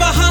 behind